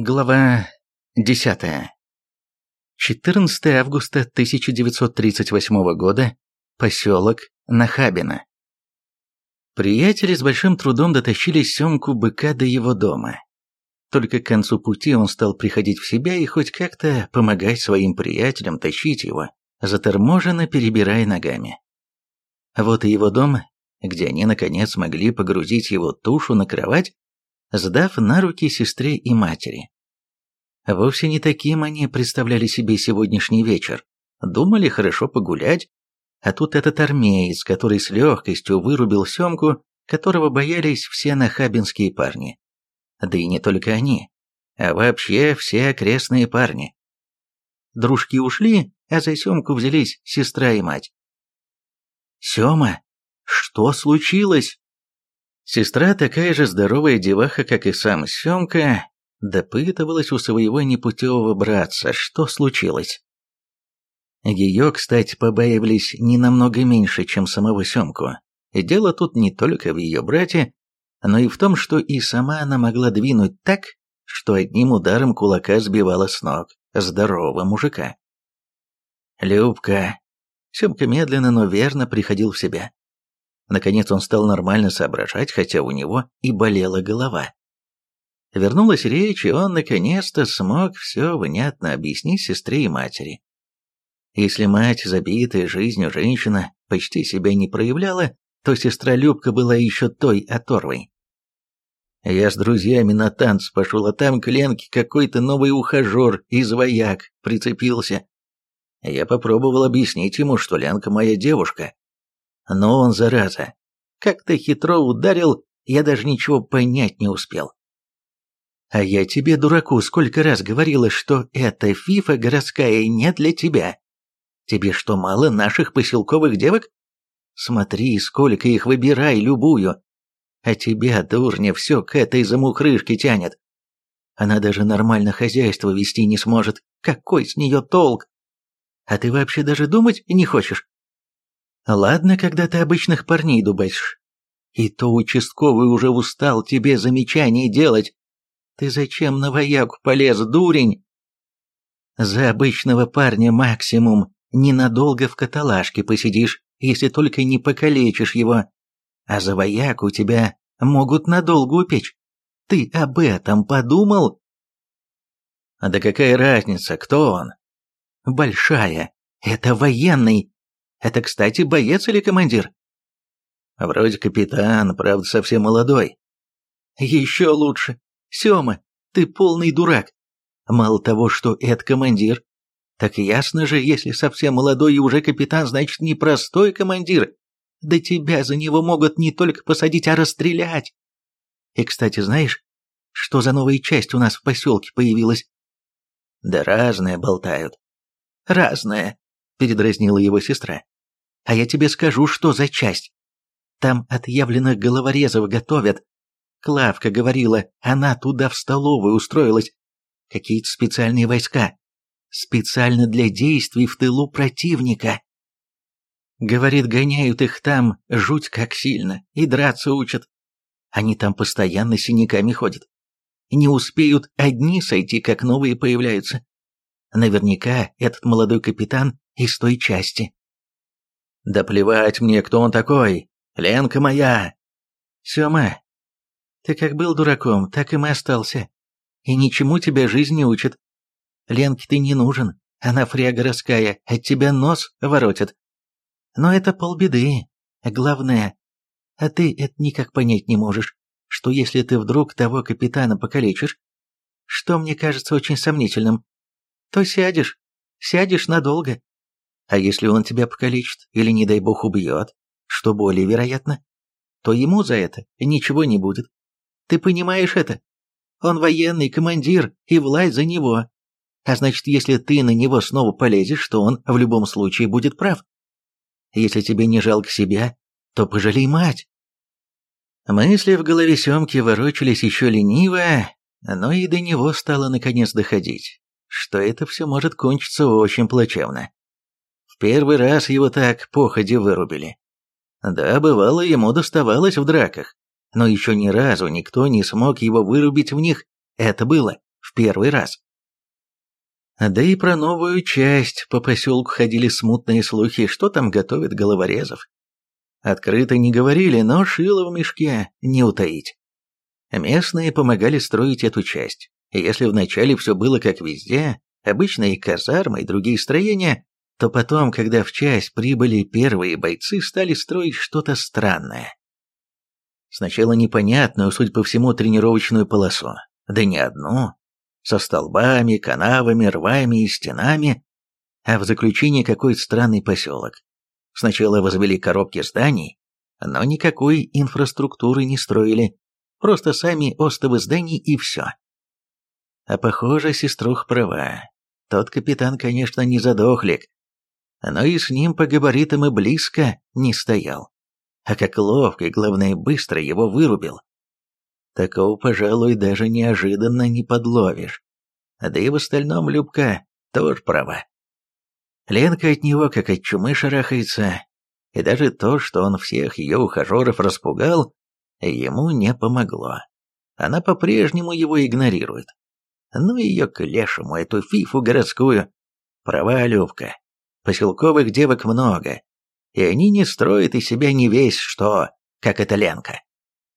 Глава 10. 14 августа 1938 года. Поселок Нахабино. Приятели с большим трудом дотащили Семку быка до его дома. Только к концу пути он стал приходить в себя и хоть как-то помогать своим приятелям тащить его, заторможенно перебирая ногами. Вот и его дом, где они наконец могли погрузить его тушу на кровать сдав на руки сестре и матери. Вовсе не таким они представляли себе сегодняшний вечер. Думали хорошо погулять, а тут этот армеец, который с легкостью вырубил Семку, которого боялись все нахабинские парни. Да и не только они, а вообще все окрестные парни. Дружки ушли, а за Семку взялись сестра и мать. «Сема, что случилось?» Сестра, такая же здоровая деваха, как и сам Семка, допытывалась у своего непутевого братца, что случилось. Ее, кстати, побаивались не намного меньше, чем самого Семку. Дело тут не только в ее брате, но и в том, что и сама она могла двинуть так, что одним ударом кулака сбивала с ног здорового мужика. «Любка!» Семка медленно, но верно приходил в себя. Наконец он стал нормально соображать, хотя у него и болела голова. Вернулась речь, и он наконец-то смог все внятно объяснить сестре и матери. Если мать, забитая жизнью женщина, почти себя не проявляла, то сестра Любка была еще той оторвой. Я с друзьями на танц пошел, а там к Ленке какой-то новый ухажер из вояк прицепился. Я попробовал объяснить ему, что Ленка моя девушка, но он, зараза, как-то хитро ударил, я даже ничего понять не успел. А я тебе, дураку, сколько раз говорила, что эта фифа городская не для тебя. Тебе что, мало наших поселковых девок? Смотри, сколько их выбирай, любую. А тебя, дурня, все к этой замухрышке тянет. Она даже нормально хозяйство вести не сможет. Какой с нее толк? А ты вообще даже думать не хочешь? Ладно, когда ты обычных парней дубасишь. И то участковый уже устал тебе замечания делать. Ты зачем на вояку полез, дурень? За обычного парня максимум ненадолго в каталажке посидишь, если только не покалечишь его. А за вояку тебя могут надолго упечь. Ты об этом подумал? Да какая разница, кто он? Большая. Это военный. Это, кстати, боец или командир? Вроде капитан, правда, совсем молодой. Еще лучше. Сема, ты полный дурак. Мало того, что это командир, так ясно же, если совсем молодой и уже капитан, значит, не простой командир. Да тебя за него могут не только посадить, а расстрелять. И, кстати, знаешь, что за новая часть у нас в поселке появилась? Да разное болтают. Разное, передразнила его сестра. А я тебе скажу, что за часть. Там отъявленных головорезов готовят. Клавка говорила, она туда в столовую устроилась. Какие-то специальные войска. Специально для действий в тылу противника. Говорит, гоняют их там жуть как сильно и драться учат. Они там постоянно синяками ходят. Не успеют одни сойти, как новые появляются. Наверняка этот молодой капитан из той части. Да плевать мне, кто он такой. Ленка моя. Сёма, ты как был дураком, так и и остался. И ничему тебя жизнь не учит. Ленке ты не нужен, она фря городская, от тебя нос воротит. Но это полбеды. Главное, а ты это никак понять не можешь, что если ты вдруг того капитана покалечишь, что мне кажется очень сомнительным, то сядешь, сядешь надолго. А если он тебя покалечит или, не дай бог, убьет, что более вероятно, то ему за это ничего не будет. Ты понимаешь это? Он военный командир, и власть за него. А значит, если ты на него снова полезешь, то он в любом случае будет прав. Если тебе не жалко себя, то пожалей мать. Мысли в голове Семки ворочались еще лениво, но и до него стало наконец доходить, что это все может кончиться очень плачевно первый раз его так походи вырубили. Да, бывало, ему доставалось в драках, но еще ни разу никто не смог его вырубить в них, это было. в первый раз. Да и про новую часть по поселку ходили смутные слухи, что там готовят головорезов. Открыто не говорили, но шило в мешке не утаить. Местные помогали строить эту часть. Если вначале все было как везде, обычные казармы и другие строения, то потом, когда в часть прибыли первые бойцы, стали строить что-то странное. Сначала непонятную, судя по всему, тренировочную полосу, да не одну, со столбами, канавами, рвами и стенами, а в заключении какой-то странный поселок. Сначала возвели коробки зданий, но никакой инфраструктуры не строили, просто сами остовы зданий и все. А похоже, сеструх права. Тот капитан, конечно, не задохлик, но и с ним по габаритам и близко не стоял. А как ловко и, главное, быстро его вырубил. Такого, пожалуй, даже неожиданно не подловишь. Да и в остальном Любка тоже права. Ленка от него как от чумы шарахается, и даже то, что он всех ее ухажеров распугал, ему не помогло. Она по-прежнему его игнорирует. Ну ее к лешему, эту фифу городскую. Права, Любка. Поселковых девок много, и они не строят из себя не весь что, как эта Ленка.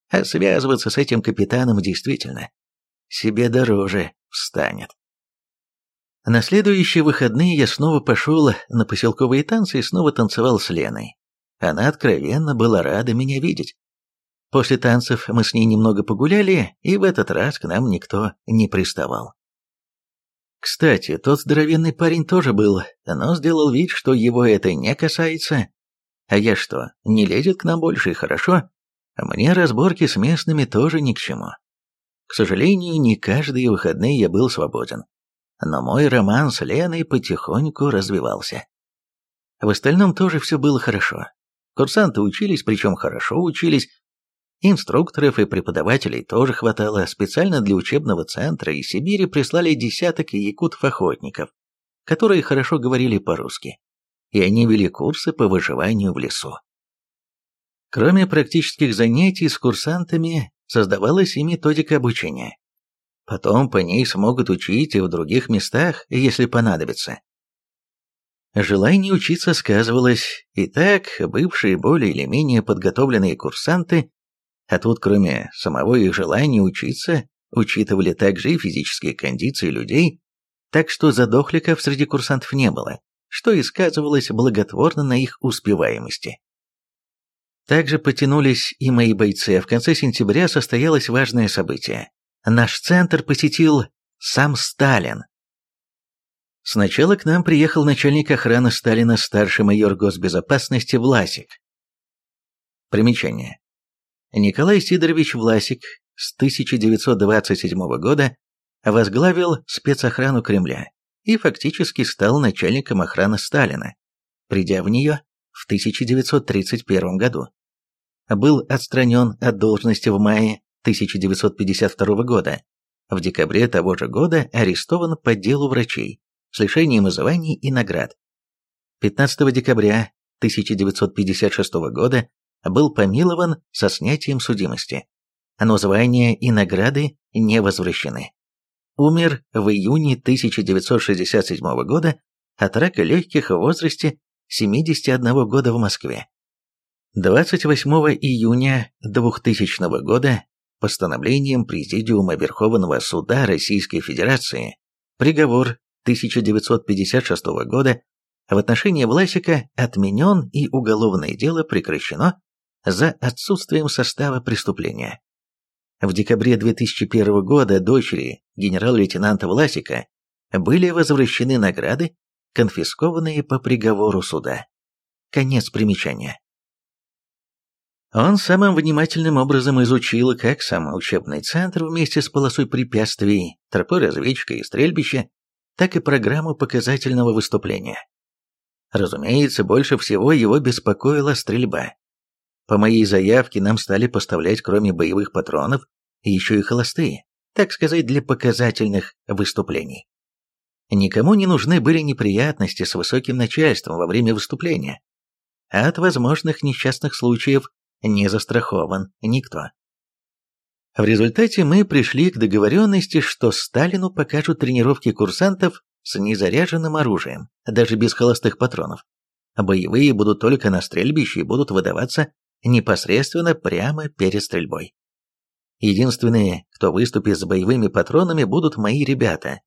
А связываться с этим капитаном действительно себе дороже встанет. На следующие выходные я снова пошел на поселковые танцы и снова танцевал с Леной. Она откровенно была рада меня видеть. После танцев мы с ней немного погуляли, и в этот раз к нам никто не приставал. Кстати, тот здоровенный парень тоже был, но сделал вид, что его это не касается. А я что, не лезет к нам больше и хорошо? Мне разборки с местными тоже ни к чему. К сожалению, не каждые выходные я был свободен. Но мой роман с Леной потихоньку развивался. В остальном тоже все было хорошо. Курсанты учились, причем хорошо учились. Инструкторов и преподавателей тоже хватало. Специально для учебного центра из Сибири прислали десяток якутов-охотников, которые хорошо говорили по-русски. И они вели курсы по выживанию в лесу. Кроме практических занятий с курсантами, создавалась и методика обучения. Потом по ней смогут учить и в других местах, если понадобится. Желание учиться сказывалось, и так бывшие более или менее подготовленные курсанты, а тут кроме самого их желания учиться, учитывали также и физические кондиции людей, так что задохликов среди курсантов не было, что и сказывалось благотворно на их успеваемости. Также потянулись и мои бойцы, а в конце сентября состоялось важное событие. Наш центр посетил сам Сталин. Сначала к нам приехал начальник охраны Сталина старший майор госбезопасности Власик. Примечание. Николай Сидорович Власик с 1927 года возглавил спецохрану Кремля и фактически стал начальником охраны Сталина, придя в нее в 1931 году. Был отстранен от должности в мае 1952 года. В декабре того же года арестован по делу врачей с лишением званий и наград. 15 декабря 1956 года был помилован со снятием судимости, но звания и награды не возвращены. Умер в июне 1967 года от рака легких в возрасте 71 года в Москве. 28 июня 2000 года постановлением Президиума Верховного Суда Российской Федерации приговор 1956 года в отношении Власика отменен и уголовное дело прекращено за отсутствием состава преступления. В декабре 2001 года дочери генерал-лейтенанта Власика были возвращены награды конфискованные по приговору суда. Конец примечания. Он самым внимательным образом изучил как сам учебный центр вместе с полосой препятствий, тропой разведчика и стрельбища, так и программу показательного выступления. Разумеется, больше всего его беспокоила стрельба. По моей заявке нам стали поставлять, кроме боевых патронов, еще и холостые, так сказать, для показательных выступлений. Никому не нужны были неприятности с высоким начальством во время выступления. А от возможных несчастных случаев не застрахован никто. В результате мы пришли к договоренности, что Сталину покажут тренировки курсантов с незаряженным оружием, даже без холостых патронов. Боевые будут только на стрельбище и будут выдаваться непосредственно прямо перед стрельбой. Единственные, кто выступит с боевыми патронами, будут мои ребята.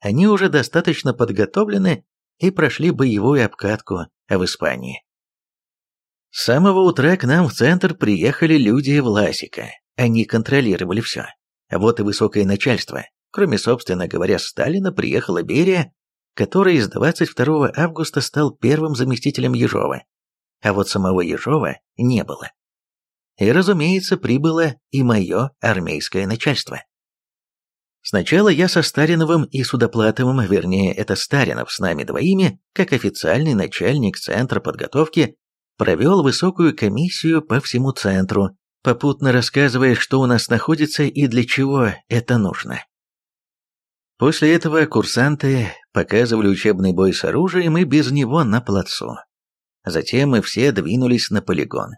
Они уже достаточно подготовлены и прошли боевую обкатку в Испании. С самого утра к нам в центр приехали люди Власика. Они контролировали все. Вот и высокое начальство. Кроме, собственно говоря, Сталина, приехала Берия, который с 22 августа стал первым заместителем Ежова. А вот самого Ежова не было. И, разумеется, прибыло и мое армейское начальство. Сначала я со Стариновым и Судоплатовым, вернее, это Старинов с нами двоими, как официальный начальник Центра подготовки, провел высокую комиссию по всему центру, попутно рассказывая, что у нас находится и для чего это нужно. После этого курсанты показывали учебный бой с оружием и без него на плацу. Затем мы все двинулись на полигон.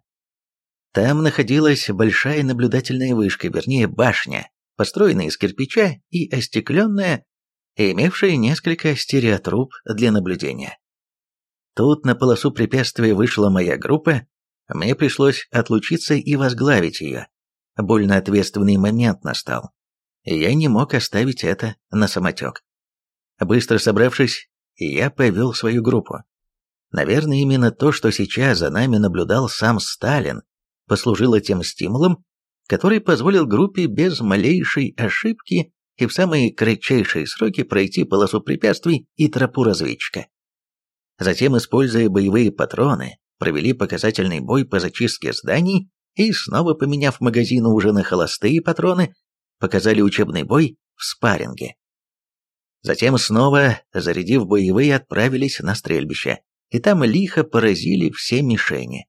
Там находилась большая наблюдательная вышка, вернее башня, построенная из кирпича и остекленная, имевшая несколько стереотруб для наблюдения. Тут на полосу препятствия вышла моя группа, мне пришлось отлучиться и возглавить ее. Больно ответственный момент настал. Я не мог оставить это на самотек. Быстро собравшись, я повел свою группу. Наверное, именно то, что сейчас за нами наблюдал сам Сталин, послужило тем стимулом, который позволил группе без малейшей ошибки и в самые кратчайшие сроки пройти полосу препятствий и тропу разведчика. Затем, используя боевые патроны, провели показательный бой по зачистке зданий и, снова поменяв магазины уже на холостые патроны, показали учебный бой в спарринге. Затем снова, зарядив боевые, отправились на стрельбище, и там лихо поразили все мишени.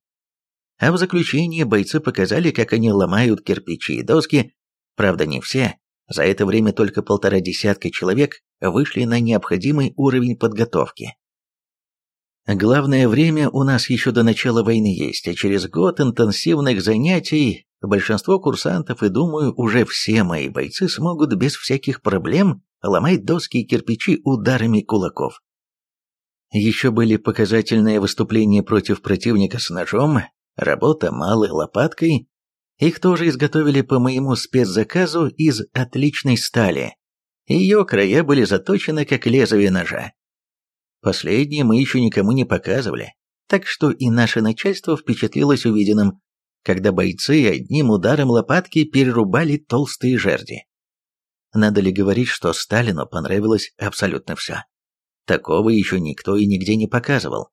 А в заключение бойцы показали, как они ломают кирпичи и доски, правда не все, за это время только полтора десятка человек вышли на необходимый уровень подготовки. Главное время у нас еще до начала войны есть, а через год интенсивных занятий большинство курсантов и, думаю, уже все мои бойцы смогут без всяких проблем ломать доски и кирпичи ударами кулаков. Еще были показательные выступления против противника с ножом, работа малой лопаткой. Их тоже изготовили по моему спецзаказу из отличной стали. Ее края были заточены как лезвие ножа. Последнее мы еще никому не показывали, так что и наше начальство впечатлилось увиденным, когда бойцы одним ударом лопатки перерубали толстые жерди. Надо ли говорить, что Сталину понравилось абсолютно все? Такого еще никто и нигде не показывал.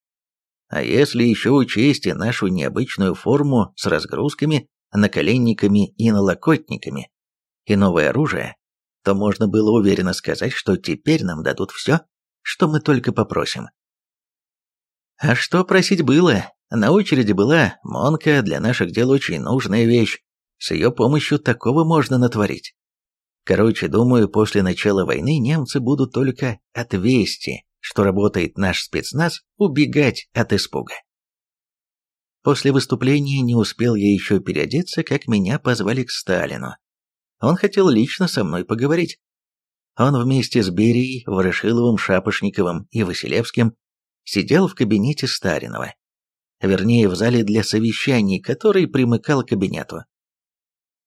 А если еще учесть и нашу необычную форму с разгрузками, наколенниками и налокотниками, и новое оружие, то можно было уверенно сказать, что теперь нам дадут все, что мы только попросим. А что просить было? На очереди была Монка, для наших дел очень нужная вещь. С ее помощью такого можно натворить. Короче, думаю, после начала войны немцы будут только от вести, что работает наш спецназ, убегать от испуга. После выступления не успел я еще переодеться, как меня позвали к Сталину. Он хотел лично со мной поговорить. Он вместе с Берией, Ворошиловым, Шапошниковым и Василевским сидел в кабинете Старинова. Вернее, в зале для совещаний, который примыкал к кабинету.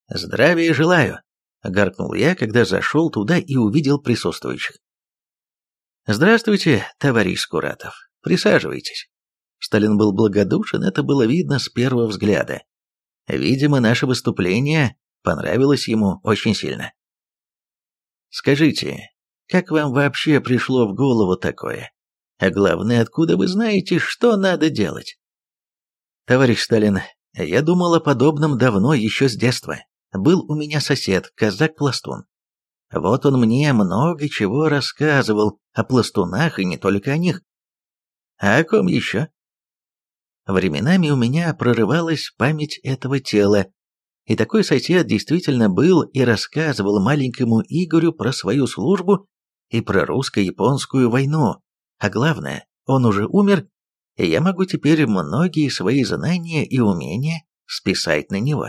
«Здравия желаю!» — гаркнул я, когда зашел туда и увидел присутствующих. «Здравствуйте, товарищ Скуратов. Присаживайтесь». Сталин был благодушен, это было видно с первого взгляда. Видимо, наше выступление понравилось ему очень сильно. Скажите, как вам вообще пришло в голову такое? А главное, откуда вы знаете, что надо делать? Товарищ Сталин, я думал о подобном давно, еще с детства. Был у меня сосед, казак-пластун. Вот он мне много чего рассказывал о пластунах и не только о них. А о ком еще? Временами у меня прорывалась память этого тела, и такой сосед действительно был и рассказывал маленькому Игорю про свою службу и про русско-японскую войну. А главное, он уже умер, и я могу теперь многие свои знания и умения списать на него.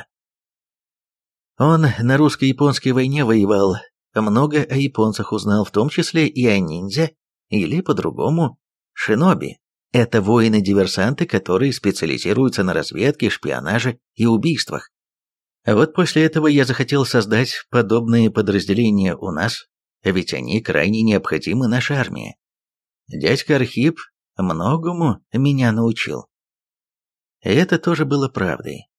Он на русско-японской войне воевал, много о японцах узнал, в том числе и о ниндзя, или по-другому, шиноби. Это воины-диверсанты, которые специализируются на разведке, шпионаже и убийствах. А вот после этого я захотел создать подобные подразделения у нас, ведь они крайне необходимы нашей армии. Дядька Архип многому меня научил. И это тоже было правдой.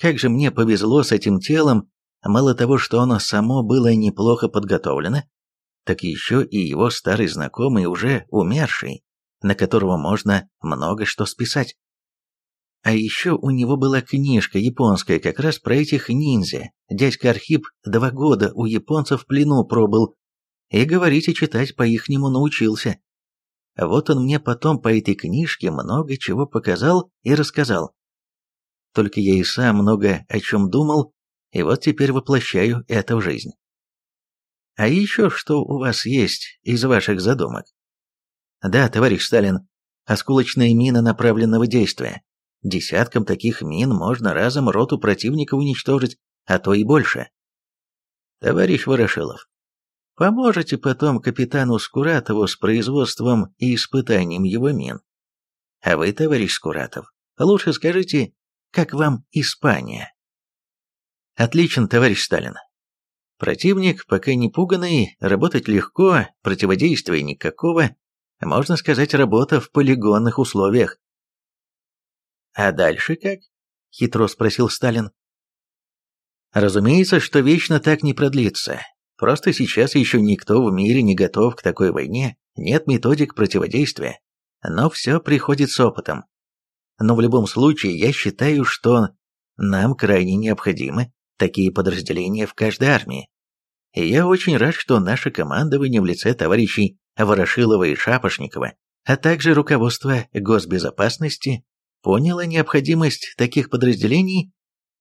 Как же мне повезло с этим телом, мало того, что оно само было неплохо подготовлено, так еще и его старый знакомый, уже умерший, на которого можно много что списать. А еще у него была книжка японская как раз про этих ниндзя. Дядька Архип два года у японцев в плену пробыл, и говорить и читать по-ихнему научился. Вот он мне потом по этой книжке много чего показал и рассказал. Только я и сам много о чем думал, и вот теперь воплощаю это в жизнь. А еще что у вас есть из ваших задумок? Да, товарищ Сталин, осколочная мина направленного действия. Десяткам таких мин можно разом роту противника уничтожить, а то и больше. Товарищ Ворошилов, поможете потом капитану Скуратову с производством и испытанием его мин. А вы, товарищ Скуратов, лучше скажите, как вам Испания? Отлично, товарищ Сталин. Противник пока не пуганный, работать легко, противодействия никакого, можно сказать, работа в полигонных условиях. «А дальше как?» — хитро спросил Сталин. «Разумеется, что вечно так не продлится. Просто сейчас еще никто в мире не готов к такой войне, нет методик противодействия. Но все приходит с опытом. Но в любом случае я считаю, что нам крайне необходимы такие подразделения в каждой армии. И я очень рад, что наше командование в лице товарищей Ворошилова и Шапошникова, а также руководство госбезопасности поняло необходимость таких подразделений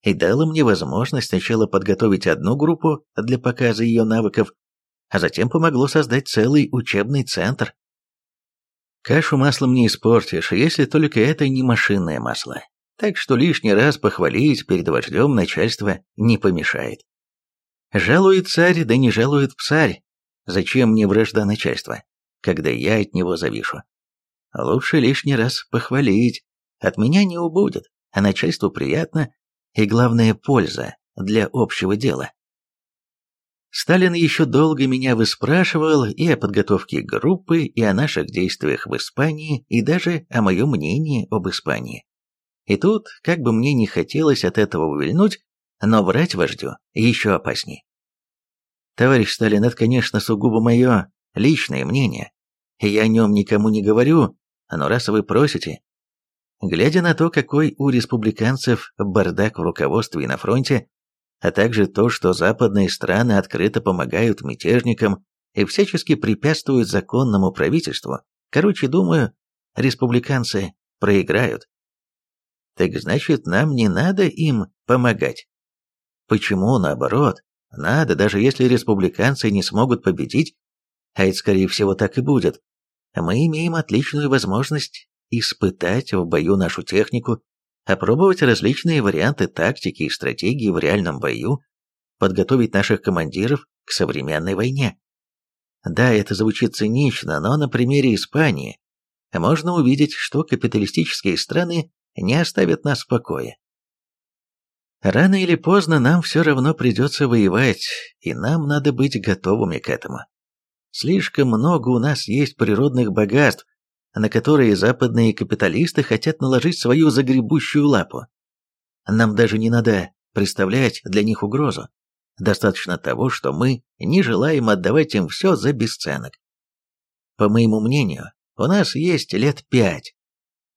и дало мне возможность сначала подготовить одну группу для показа ее навыков, а затем помогло создать целый учебный центр. Кашу маслом не испортишь, если только это не машинное масло. Так что лишний раз похвалить перед вождем начальства не помешает. Жалует царь, да не жалует псарь. Зачем мне вражда начальства, когда я от него завишу? Лучше лишний раз похвалить. От меня не убудет, а начальству приятно, и главное польза для общего дела. Сталин еще долго меня выспрашивал и о подготовке группы, и о наших действиях в Испании, и даже о моем мнении об Испании. И тут, как бы мне не хотелось от этого увильнуть, но врать вождю еще опасней. Товарищ Сталин, это, конечно, сугубо мое личное мнение. Я о нем никому не говорю, но раз вы просите... Глядя на то, какой у республиканцев бардак в руководстве и на фронте, а также то, что западные страны открыто помогают мятежникам и всячески препятствуют законному правительству, короче, думаю, республиканцы проиграют. Так значит, нам не надо им помогать. Почему, наоборот, надо, даже если республиканцы не смогут победить, а это, скорее всего, так и будет, мы имеем отличную возможность испытать в бою нашу технику, опробовать различные варианты тактики и стратегии в реальном бою, подготовить наших командиров к современной войне. Да, это звучит цинично, но на примере Испании можно увидеть, что капиталистические страны не оставят нас в покое. Рано или поздно нам все равно придется воевать, и нам надо быть готовыми к этому. Слишком много у нас есть природных богатств, на которые западные капиталисты хотят наложить свою загребущую лапу. Нам даже не надо представлять для них угрозу. Достаточно того, что мы не желаем отдавать им все за бесценок. По моему мнению, у нас есть лет пять,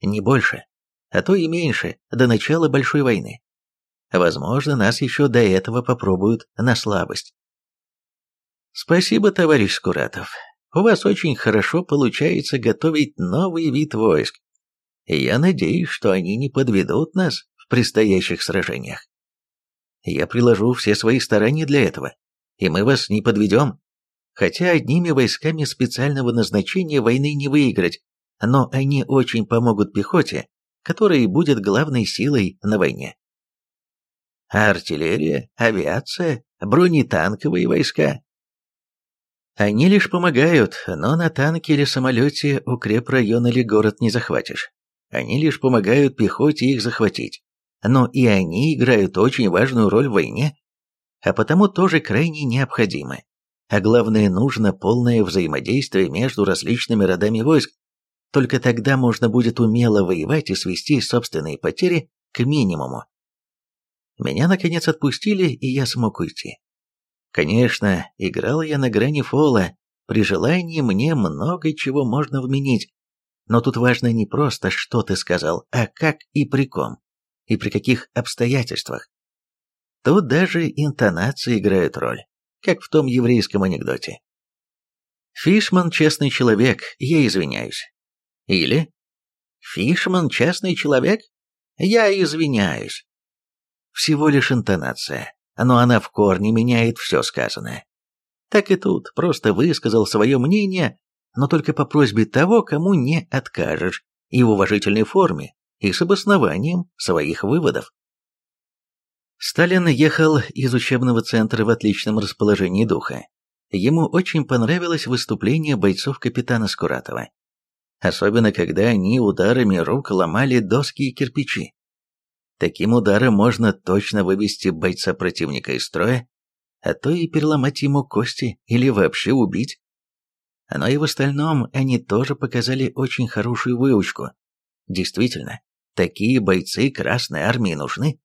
не больше, а то и меньше, до начала Большой войны. Возможно, нас еще до этого попробуют на слабость. Спасибо, товарищ Скуратов. У вас очень хорошо получается готовить новый вид войск. И я надеюсь, что они не подведут нас в предстоящих сражениях. Я приложу все свои старания для этого, и мы вас не подведем. Хотя одними войсками специального назначения войны не выиграть, но они очень помогут пехоте, которая будет главной силой на войне. артиллерия, авиация, бронетанковые войска. Они лишь помогают, но на танке или самолете укрепрайон или город не захватишь. Они лишь помогают пехоте их захватить. Но и они играют очень важную роль в войне, а потому тоже крайне необходимы. А главное, нужно полное взаимодействие между различными родами войск. Только тогда можно будет умело воевать и свести собственные потери к минимуму. Меня, наконец, отпустили, и я смог уйти. Конечно, играл я на грани фола, при желании мне много чего можно вменить, но тут важно не просто, что ты сказал, а как и при ком, и при каких обстоятельствах. Тут даже интонации играют роль, как в том еврейском анекдоте. Фишман честный человек, я извиняюсь. Или Фишман честный человек? Я извиняюсь. Всего лишь интонация но она в корне меняет все сказанное. Так и тут, просто высказал свое мнение, но только по просьбе того, кому не откажешь, и в уважительной форме, и с обоснованием своих выводов. Сталин ехал из учебного центра в отличном расположении духа. Ему очень понравилось выступление бойцов капитана Скуратова. Особенно, когда они ударами рук ломали доски и кирпичи. Таким ударом можно точно вывести бойца противника из строя, а то и переломать ему кости или вообще убить. Но и в остальном они тоже показали очень хорошую выучку. Действительно, такие бойцы Красной Армии нужны.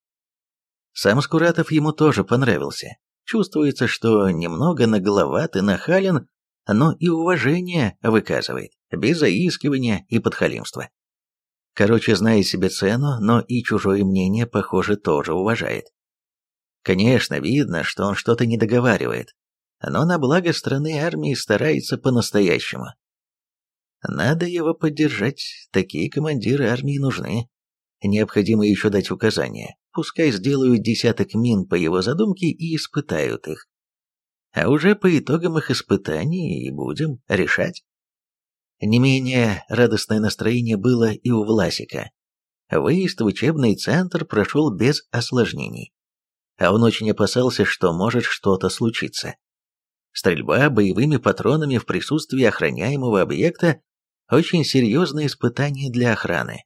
Сам Скуратов ему тоже понравился. Чувствуется, что немного нагловат и нахален, но и уважение выказывает, без заискивания и подхалимства. Короче, знает себе цену, но и чужое мнение, похоже, тоже уважает. Конечно, видно, что он что-то не договаривает, но на благо страны армии старается по-настоящему. Надо его поддержать, такие командиры армии нужны. Необходимо еще дать указания, пускай сделают десяток мин по его задумке и испытают их. А уже по итогам их испытаний и будем решать. Не менее радостное настроение было и у Власика. Выезд в учебный центр прошел без осложнений. А он очень опасался, что может что-то случиться. Стрельба боевыми патронами в присутствии охраняемого объекта – очень серьезное испытание для охраны.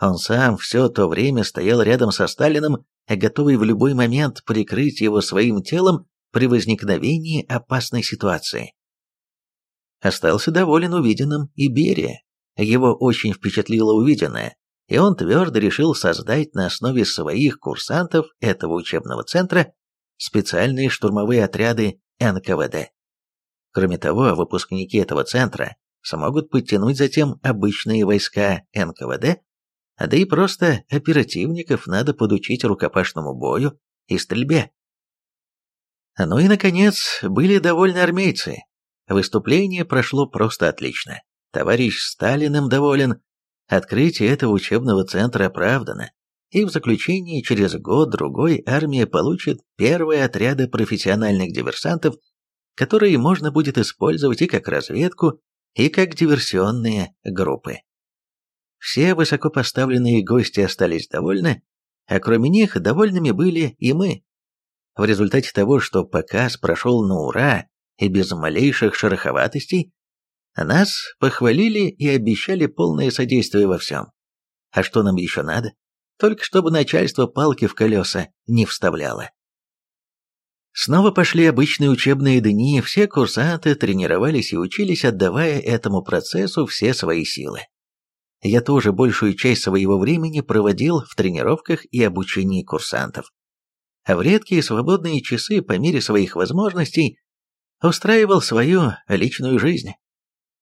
Он сам все то время стоял рядом со Сталиным, готовый в любой момент прикрыть его своим телом при возникновении опасной ситуации. Остался доволен увиденным и Берия. Его очень впечатлило увиденное, и он твердо решил создать на основе своих курсантов этого учебного центра специальные штурмовые отряды НКВД. Кроме того, выпускники этого центра смогут подтянуть затем обычные войска НКВД, да и просто оперативников надо подучить рукопашному бою и стрельбе. Ну и, наконец, были довольны армейцы, Выступление прошло просто отлично. Товарищ Сталин им доволен. Открытие этого учебного центра оправдано. И в заключение через год-другой армия получит первые отряды профессиональных диверсантов, которые можно будет использовать и как разведку, и как диверсионные группы. Все высокопоставленные гости остались довольны, а кроме них довольными были и мы. В результате того, что показ прошел на ура, и без малейших шероховатостей, нас похвалили и обещали полное содействие во всем. А что нам еще надо? Только чтобы начальство палки в колеса не вставляло. Снова пошли обычные учебные дни, все курсанты тренировались и учились, отдавая этому процессу все свои силы. Я тоже большую часть своего времени проводил в тренировках и обучении курсантов. А в редкие свободные часы, по мере своих возможностей, устраивал свою личную жизнь.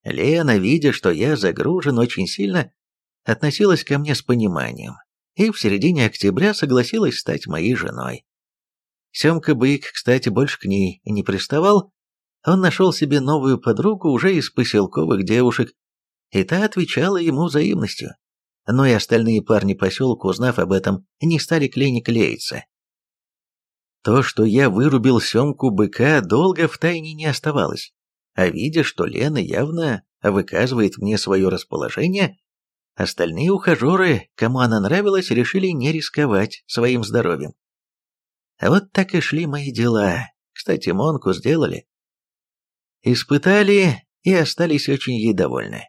Лена, видя, что я загружен очень сильно, относилась ко мне с пониманием и в середине октября согласилась стать моей женой. Семка Бык, кстати, больше к ней не приставал, он нашел себе новую подругу уже из поселковых девушек, и та отвечала ему взаимностью. Но и остальные парни поселка, узнав об этом, не стали к Лене клеиться. То, что я вырубил Семку быка, долго в тайне не оставалось. А видя, что Лена явно выказывает мне свое расположение, остальные ухажеры, кому она нравилась, решили не рисковать своим здоровьем. А вот так и шли мои дела. Кстати, Монку сделали. Испытали и остались очень ей довольны.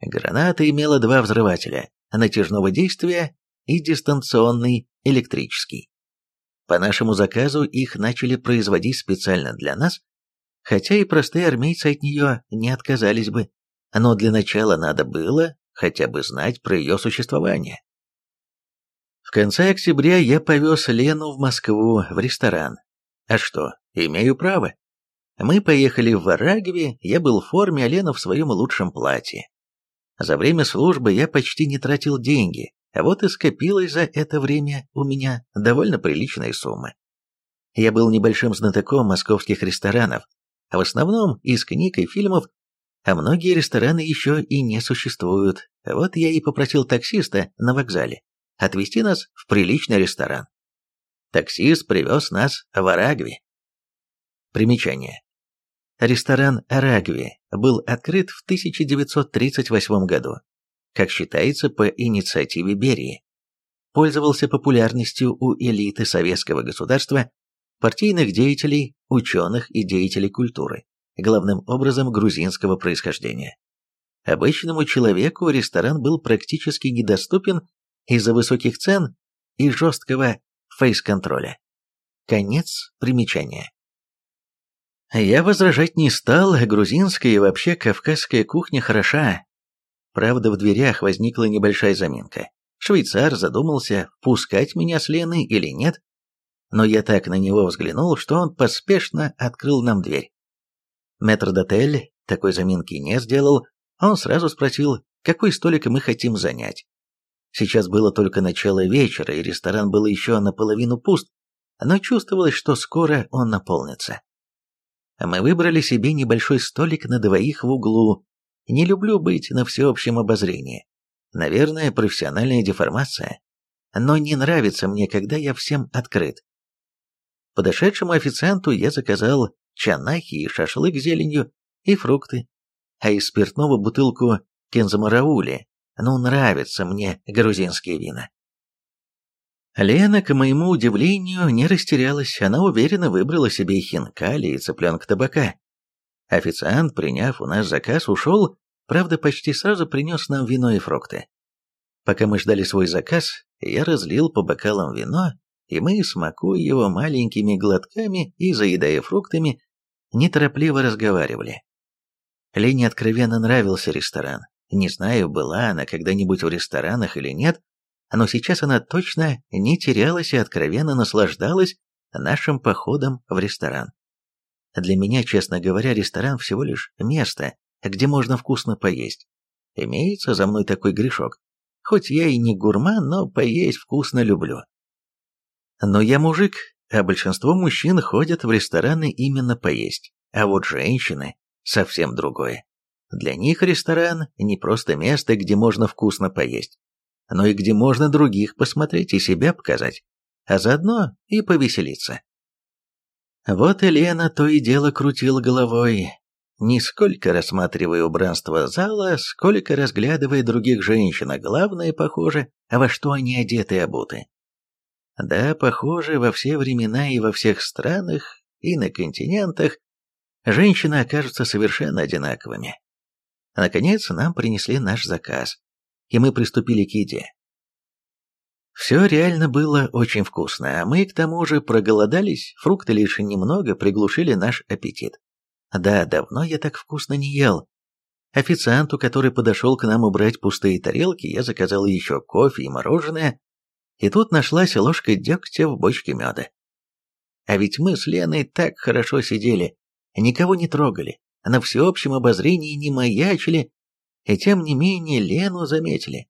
Граната имела два взрывателя, натяжного действия и дистанционный электрический. По нашему заказу их начали производить специально для нас, хотя и простые армейцы от нее не отказались бы, но для начала надо было хотя бы знать про ее существование. В конце октября я повез Лену в Москву в ресторан. А что, имею право. Мы поехали в Варагове, я был в форме, а Лена в своем лучшем платье. За время службы я почти не тратил деньги, вот и скопилась за это время у меня довольно приличная сумма. Я был небольшим знатоком московских ресторанов, а в основном из книг и фильмов, а многие рестораны еще и не существуют. Вот я и попросил таксиста на вокзале отвезти нас в приличный ресторан. Таксист привез нас в Арагви. Примечание. Ресторан Арагви был открыт в 1938 году, как считается по инициативе Берии. Пользовался популярностью у элиты советского государства, партийных деятелей, ученых и деятелей культуры, главным образом грузинского происхождения. Обычному человеку ресторан был практически недоступен из-за высоких цен и жесткого фейс-контроля. Конец примечания. Я возражать не стал, грузинская и вообще кавказская кухня хороша. Правда, в дверях возникла небольшая заминка. Швейцар задумался, пускать меня с Леной или нет, но я так на него взглянул, что он поспешно открыл нам дверь. Метрдотель такой заминки не сделал, он сразу спросил, какой столик мы хотим занять. Сейчас было только начало вечера, и ресторан был еще наполовину пуст, но чувствовалось, что скоро он наполнится. Мы выбрали себе небольшой столик на двоих в углу. Не люблю быть на всеобщем обозрении. Наверное, профессиональная деформация. Но не нравится мне, когда я всем открыт. Подошедшему официанту я заказал чанахи и шашлык с зеленью и фрукты, а из спиртного бутылку кензамараули ну, нравятся мне грузинские вина. Лена, к моему удивлению, не растерялась, она уверенно выбрала себе хинкали и цыпленка табака. Официант, приняв у нас заказ, ушел, правда, почти сразу принес нам вино и фрукты. Пока мы ждали свой заказ, я разлил по бокалам вино, и мы, смакуя его маленькими глотками и заедая фруктами, неторопливо разговаривали. Лене откровенно нравился ресторан. Не знаю, была она когда-нибудь в ресторанах или нет, но сейчас она точно не терялась и откровенно наслаждалась нашим походом в ресторан. Для меня, честно говоря, ресторан всего лишь место, где можно вкусно поесть. Имеется за мной такой грешок. Хоть я и не гурман, но поесть вкусно люблю. Но я мужик, а большинство мужчин ходят в рестораны именно поесть, а вот женщины – совсем другое. Для них ресторан не просто место, где можно вкусно поесть, но и где можно других посмотреть и себя показать, а заодно и повеселиться. Вот Елена то и дело крутила головой, не сколько рассматривая убранство зала, сколько разглядывая других женщин, а главное, похоже, во что они одеты и обуты. Да, похоже, во все времена и во всех странах, и на континентах женщины окажутся совершенно одинаковыми. Наконец, нам принесли наш заказ, и мы приступили к еде. Все реально было очень вкусно, а мы к тому же проголодались, фрукты лишь немного приглушили наш аппетит. Да, давно я так вкусно не ел. Официанту, который подошел к нам убрать пустые тарелки, я заказал еще кофе и мороженое, и тут нашлась ложка дегтя в бочке меда. А ведь мы с Леной так хорошо сидели, никого не трогали, на всеобщем обозрении не маячили, и тем не менее Лену заметили.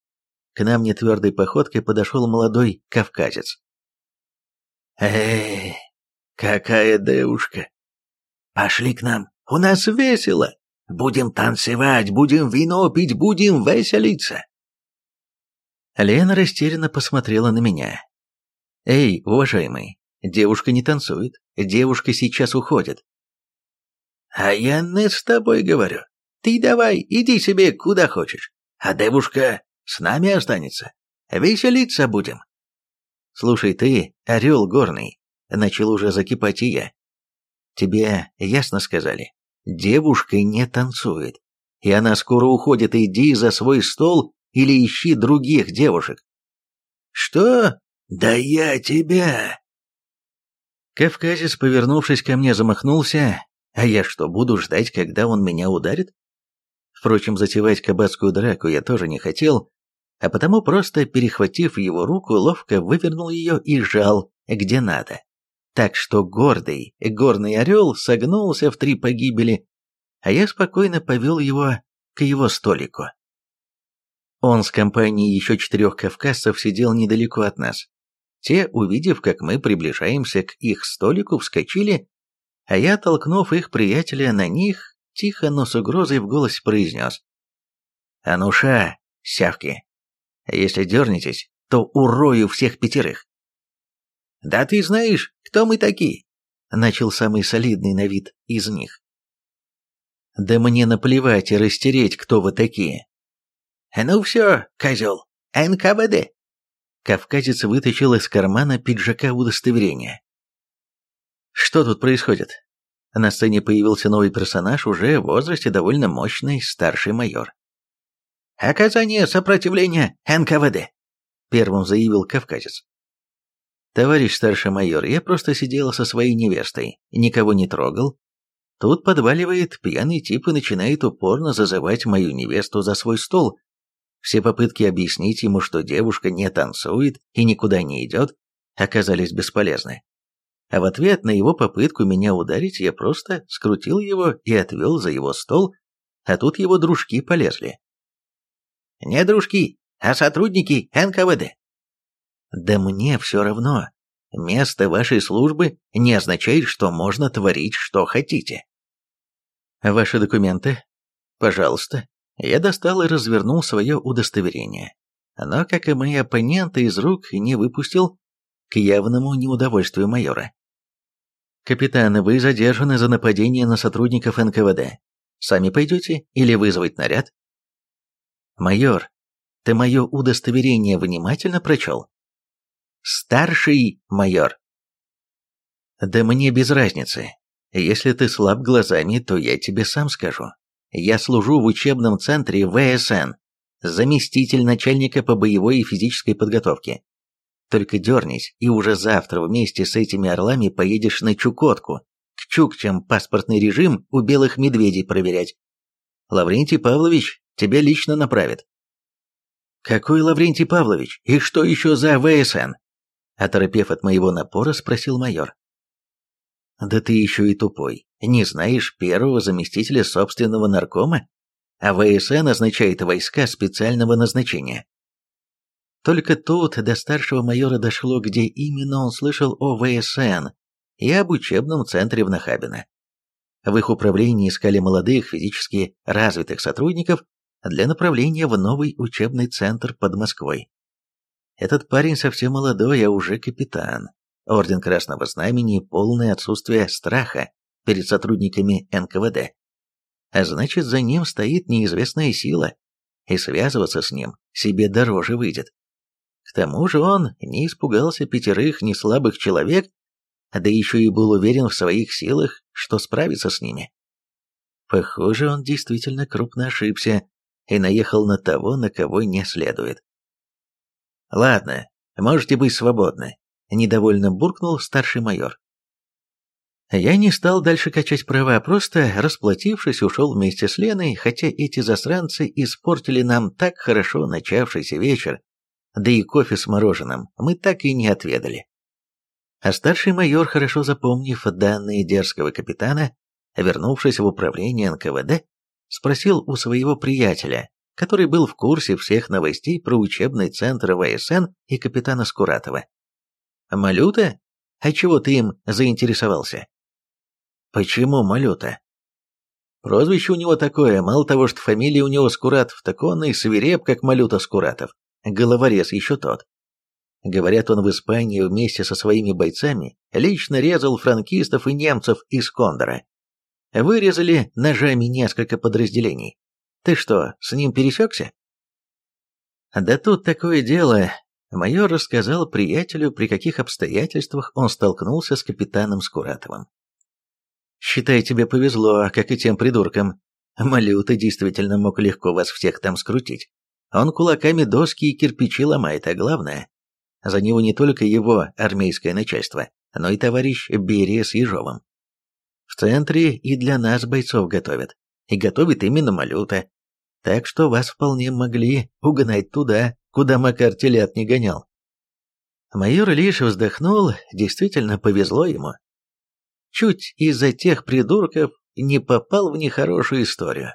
К нам нетвердой походкой подошел молодой кавказец. «Эй, какая девушка! Пошли к нам, у нас весело! Будем танцевать, будем вино пить, будем веселиться!» Лена растерянно посмотрела на меня. «Эй, уважаемый, девушка не танцует, девушка сейчас уходит. А я не с тобой говорю. Ты давай, иди себе куда хочешь. А девушка с нами останется. Веселиться будем. Слушай ты, орел горный, начал уже закипать и я. Тебе ясно сказали? Девушка не танцует. И она скоро уходит, иди за свой стол или ищи других девушек. Что? Да я тебя... Кавказец, повернувшись ко мне, замахнулся. А я что, буду ждать, когда он меня ударит? Впрочем, затевать кабацкую драку я тоже не хотел, а потому просто, перехватив его руку, ловко вывернул ее и жал, где надо так что гордый горный орел согнулся в три погибели, а я спокойно повел его к его столику. Он с компанией еще четырех кавказцев сидел недалеко от нас. Те, увидев, как мы приближаемся к их столику, вскочили, а я, толкнув их приятеля на них, тихо, но с угрозой в голосе произнес. «Ануша, сявки, если дернетесь, то урою всех пятерых». «Да ты знаешь, кто мы такие?» Начал самый солидный на вид из них. «Да мне наплевать и растереть, кто вы такие». «Ну все, козел, НКВД». Кавказец вытащил из кармана пиджака удостоверение. «Что тут происходит?» На сцене появился новый персонаж, уже в возрасте довольно мощный, старший майор. «Оказание сопротивления НКВД», — первым заявил кавказец. «Товарищ старший майор, я просто сидела со своей невестой, никого не трогал. Тут подваливает пьяный тип и начинает упорно зазывать мою невесту за свой стол. Все попытки объяснить ему, что девушка не танцует и никуда не идет, оказались бесполезны. А в ответ на его попытку меня ударить я просто скрутил его и отвел за его стол, а тут его дружки полезли. «Не дружки, а сотрудники НКВД», да мне все равно. Место вашей службы не означает, что можно творить, что хотите. Ваши документы? Пожалуйста. Я достал и развернул свое удостоверение. Но, как и мои оппоненты, из рук не выпустил к явному неудовольствию майора. «Капитан, вы задержаны за нападение на сотрудников НКВД. Сами пойдете или вызвать наряд?» «Майор, ты мое удостоверение внимательно прочел?» Старший майор. Да мне без разницы. Если ты слаб глазами, то я тебе сам скажу. Я служу в учебном центре ВСН, заместитель начальника по боевой и физической подготовке. Только дернись, и уже завтра вместе с этими орлами поедешь на Чукотку, к Чукчам паспортный режим у белых медведей проверять. Лаврентий Павлович тебя лично направит. Какой Лаврентий Павлович? И что еще за ВСН? Оторопев от моего напора, спросил майор. «Да ты еще и тупой. Не знаешь первого заместителя собственного наркома? А ВСН означает войска специального назначения». Только тут до старшего майора дошло, где именно он слышал о ВСН и об учебном центре в Нахабино. В их управлении искали молодых, физически развитых сотрудников для направления в новый учебный центр под Москвой. Этот парень совсем молодой, а уже капитан. Орден Красного Знамени и полное отсутствие страха перед сотрудниками НКВД. А значит, за ним стоит неизвестная сила, и связываться с ним себе дороже выйдет. К тому же он не испугался пятерых неслабых человек, да еще и был уверен в своих силах, что справится с ними. Похоже, он действительно крупно ошибся и наехал на того, на кого не следует. «Ладно, можете быть свободны», — недовольно буркнул старший майор. Я не стал дальше качать права, просто, расплатившись, ушел вместе с Леной, хотя эти засранцы испортили нам так хорошо начавшийся вечер, да и кофе с мороженым мы так и не отведали. А старший майор, хорошо запомнив данные дерзкого капитана, вернувшись в управление НКВД, спросил у своего приятеля, который был в курсе всех новостей про учебный центр ВСН и капитана Скуратова. «Малюта? А чего ты им заинтересовался?» «Почему Малюта?» Прозвище у него такое, мало того, что фамилия у него Скуратов, так он и свиреп, как Малюта Скуратов. Головорез еще тот. Говорят, он в Испании вместе со своими бойцами лично резал франкистов и немцев из Кондора. Вырезали ножами несколько подразделений. Ты что, с ним пересекся? Да тут такое дело. Майор рассказал приятелю, при каких обстоятельствах он столкнулся с капитаном Скуратовым. «Считай, тебе повезло, как и тем придуркам. Малюта действительно мог легко вас всех там скрутить. Он кулаками доски и кирпичи ломает, а главное, за него не только его армейское начальство, но и товарищ Берия с Ежовым. В центре и для нас бойцов готовят, и готовит именно Малюта. Так что вас вполне могли угнать туда, куда Макар телят не гонял. Майор лишь вздохнул, действительно повезло ему. Чуть из-за тех придурков не попал в нехорошую историю.